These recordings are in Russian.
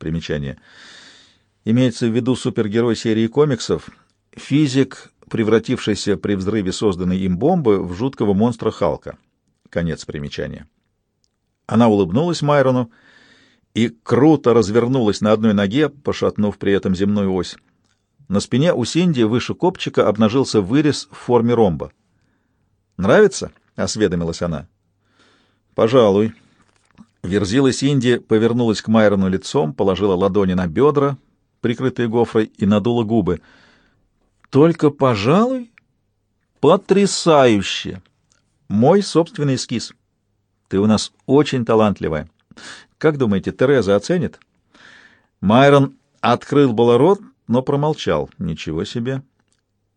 Примечание. Имеется в виду супергерой серии комиксов, физик, превратившийся при взрыве созданной им бомбы в жуткого монстра Халка. Конец примечания. Она улыбнулась Майрону и круто развернулась на одной ноге, пошатнув при этом земную ось. На спине у Синди выше копчика обнажился вырез в форме ромба. «Нравится?» — осведомилась она. «Пожалуй». Верзила Синди повернулась к Майрону лицом, положила ладони на бедра, прикрытые гофрой, и надула губы. «Только, пожалуй, потрясающе! Мой собственный эскиз. Ты у нас очень талантливая. Как думаете, Тереза оценит?» Майрон открыл было рот, но промолчал. «Ничего себе!»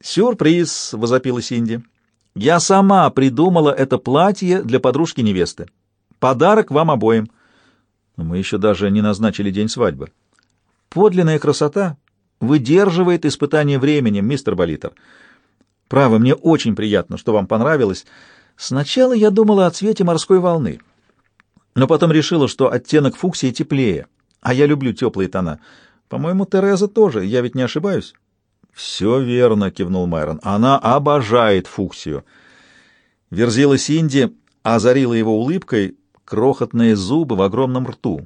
«Сюрприз!» — возопила Синди. «Я сама придумала это платье для подружки невесты. Подарок вам обоим». Мы еще даже не назначили день свадьбы. Подлинная красота выдерживает испытание временем, мистер Болитер. Право, мне очень приятно, что вам понравилось. Сначала я думала о цвете морской волны, но потом решила, что оттенок фуксии теплее, а я люблю теплые тона. По-моему, Тереза тоже, я ведь не ошибаюсь? Все верно, кивнул Майрон. Она обожает фуксию. Верзила Синди озарила его улыбкой, крохотные зубы в огромном рту.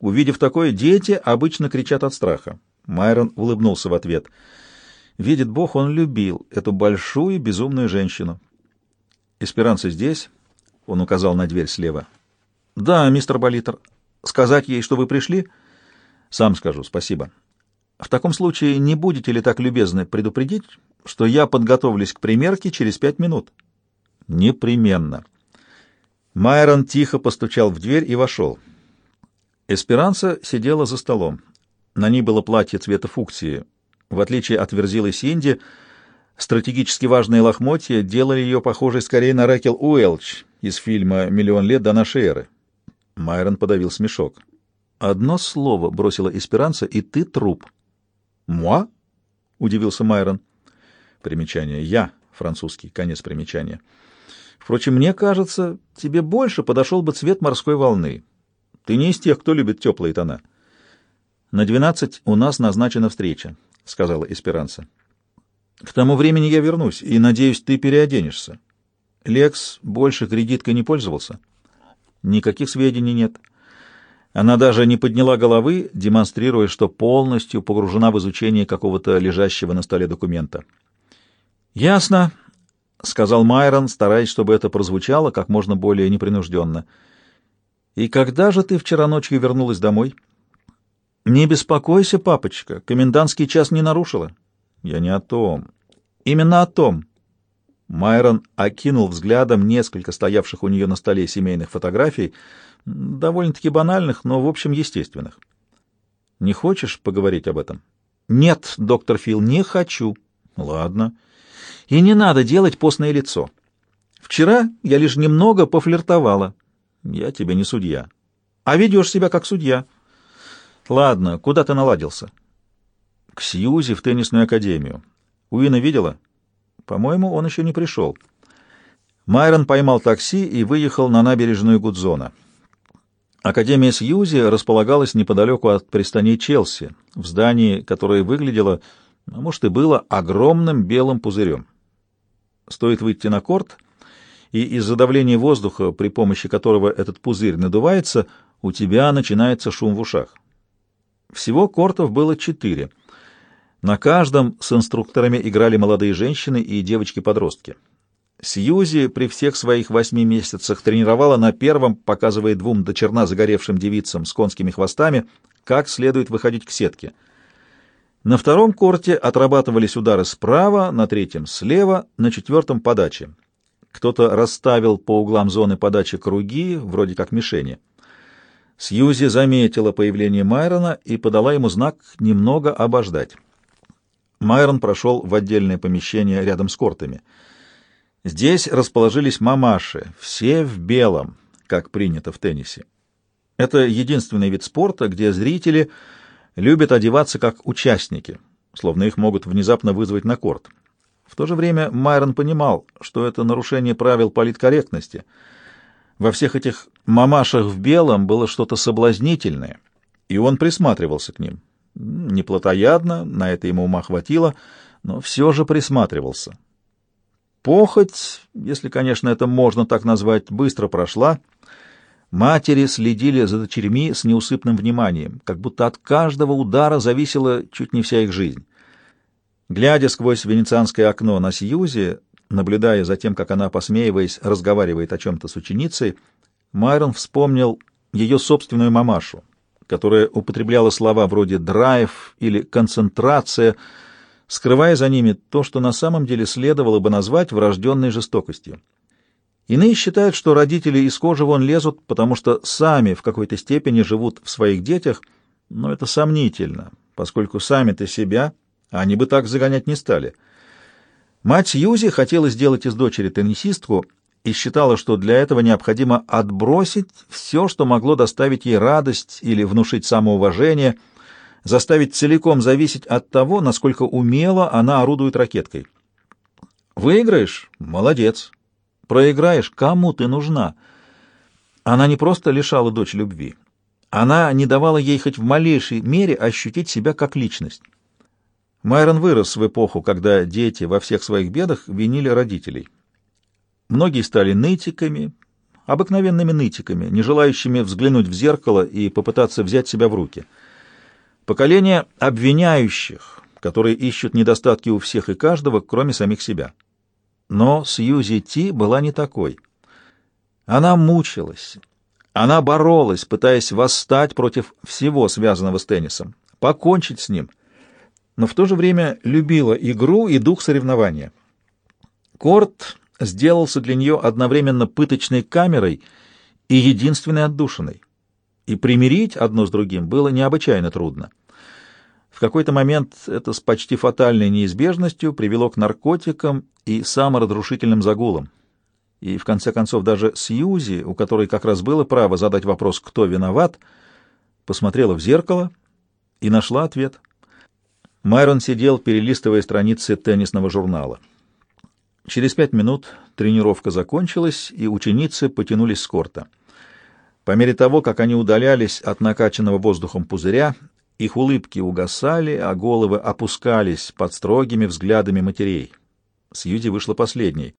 Увидев такое, дети обычно кричат от страха. Майрон улыбнулся в ответ. Видит Бог, он любил эту большую безумную женщину. «Эсперанца здесь?» — он указал на дверь слева. «Да, мистер Болитер. Сказать ей, что вы пришли?» «Сам скажу, спасибо. В таком случае не будете ли так любезны предупредить, что я подготовлюсь к примерке через пять минут?» «Непременно». Майрон тихо постучал в дверь и вошел. Эсперанца сидела за столом. На ней было платье цвета фуксии. В отличие от Верзилы Синди, стратегически важные лохмотья делали ее похожей скорее на Рэкел Уэлч из фильма «Миллион лет до нашей эры». Майрон подавил смешок. «Одно слово», — бросила Эсперанца, — «и ты труп». «Муа?» — удивился Майрон. Примечание. «Я», французский, конец примечания. «Впрочем, мне кажется, тебе больше подошел бы цвет морской волны». Ты не из тех, кто любит теплые тона. На двенадцать у нас назначена встреча, сказала Эсперанца. К тому времени я вернусь, и, надеюсь, ты переоденешься. Лекс больше кредиткой не пользовался? Никаких сведений нет. Она даже не подняла головы, демонстрируя, что полностью погружена в изучение какого-то лежащего на столе документа. «Ясно», — сказал Майрон, стараясь, чтобы это прозвучало как можно более непринужденно. «И когда же ты вчера ночью вернулась домой?» «Не беспокойся, папочка, комендантский час не нарушила». «Я не о том. Именно о том». Майрон окинул взглядом несколько стоявших у нее на столе семейных фотографий, довольно-таки банальных, но, в общем, естественных. «Не хочешь поговорить об этом?» «Нет, доктор Фил, не хочу». «Ладно. И не надо делать постное лицо. Вчера я лишь немного пофлиртовала». Я тебе не судья. А ведешь себя как судья. Ладно, куда ты наладился? К Сьюзи в теннисную академию. Уина видела? По-моему, он еще не пришел. Майрон поймал такси и выехал на набережную Гудзона. Академия Сьюзи располагалась неподалеку от пристани Челси, в здании, которое выглядело, а может и было, огромным белым пузырем. Стоит выйти на корт — и из-за давления воздуха, при помощи которого этот пузырь надувается, у тебя начинается шум в ушах. Всего кортов было четыре. На каждом с инструкторами играли молодые женщины и девочки-подростки. Сьюзи при всех своих восьми месяцах тренировала на первом, показывая двум до черна загоревшим девицам с конскими хвостами, как следует выходить к сетке. На втором корте отрабатывались удары справа, на третьем слева, на четвертом подачи. Кто-то расставил по углам зоны подачи круги, вроде как мишени. Сьюзи заметила появление Майрона и подала ему знак немного обождать. Майрон прошел в отдельное помещение рядом с кортами. Здесь расположились мамаши, все в белом, как принято в теннисе. Это единственный вид спорта, где зрители любят одеваться как участники, словно их могут внезапно вызвать на корт. В то же время Майрон понимал, что это нарушение правил политкорректности. Во всех этих мамашах в белом было что-то соблазнительное, и он присматривался к ним. Не плотоядно, на это ему ума хватило, но все же присматривался. Похоть, если, конечно, это можно так назвать, быстро прошла. Матери следили за дочерьми с неусыпным вниманием, как будто от каждого удара зависела чуть не вся их жизнь. Глядя сквозь венецианское окно на Сьюзи, наблюдая за тем, как она, посмеиваясь, разговаривает о чем-то с ученицей, Майрон вспомнил ее собственную мамашу, которая употребляла слова вроде «драйв» или «концентрация», скрывая за ними то, что на самом деле следовало бы назвать врожденной жестокостью. Иные считают, что родители из кожи вон лезут, потому что сами в какой-то степени живут в своих детях, но это сомнительно, поскольку сами-то себя они бы так загонять не стали. Мать Юзи хотела сделать из дочери теннисистку и считала, что для этого необходимо отбросить все, что могло доставить ей радость или внушить самоуважение – заставить целиком зависеть от того, насколько умело она орудует ракеткой. Выиграешь — молодец. Проиграешь — кому ты нужна? Она не просто лишала дочь любви. Она не давала ей хоть в малейшей мере ощутить себя как личность. Майрон вырос в эпоху, когда дети во всех своих бедах винили родителей. Многие стали нытиками, обыкновенными нытиками, не желающими взглянуть в зеркало и попытаться взять себя в руки — Поколение обвиняющих, которые ищут недостатки у всех и каждого, кроме самих себя. Но Сьюзи Ти была не такой. Она мучилась, она боролась, пытаясь восстать против всего связанного с теннисом, покончить с ним, но в то же время любила игру и дух соревнования. Корт сделался для нее одновременно пыточной камерой и единственной отдушиной, и примирить одно с другим было необычайно трудно. В какой-то момент это с почти фатальной неизбежностью привело к наркотикам и саморазрушительным загулам. И, в конце концов, даже Сьюзи, у которой как раз было право задать вопрос «кто виноват?», посмотрела в зеркало и нашла ответ. Майрон сидел, перелистывая страницы теннисного журнала. Через пять минут тренировка закончилась, и ученицы потянулись с корта. По мере того, как они удалялись от накачанного воздухом пузыря, их улыбки угасали, а головы опускались под строгими взглядами матерей. Сьюзи вышла последней.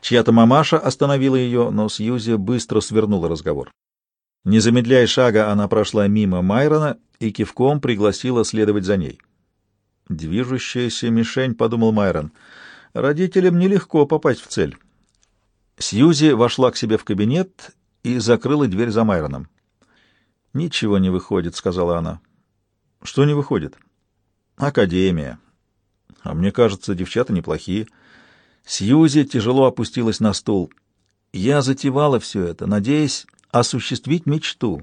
Чья-то мамаша остановила ее, но Сьюзи быстро свернула разговор. Не замедляя шага, она прошла мимо Майрона и кивком пригласила следовать за ней. «Движущаяся мишень», — подумал Майрон. «Родителям нелегко попасть в цель». Сьюзи вошла к себе в кабинет и закрыла дверь за Майроном. «Ничего не выходит», — сказала она. Что не выходит? Академия. А мне кажется, девчата неплохие. Сьюзи тяжело опустилась на стул. Я затевала все это, надеясь осуществить мечту.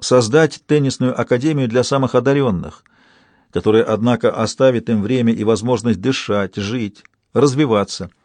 Создать теннисную академию для самых одаренных, которая, однако, оставит им время и возможность дышать, жить, развиваться —